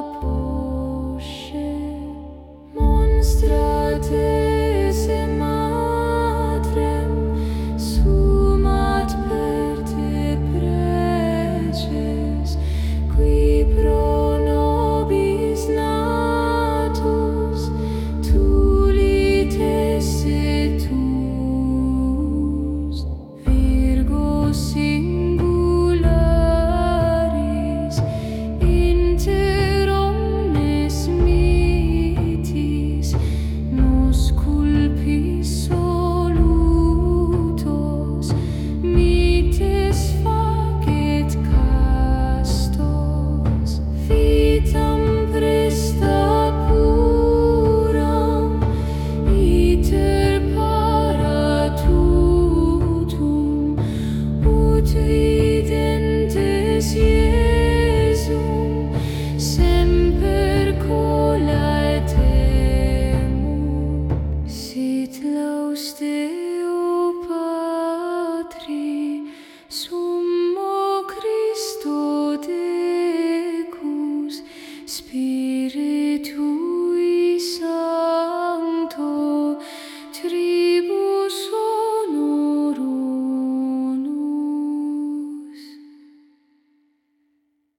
cuncta vitam speak.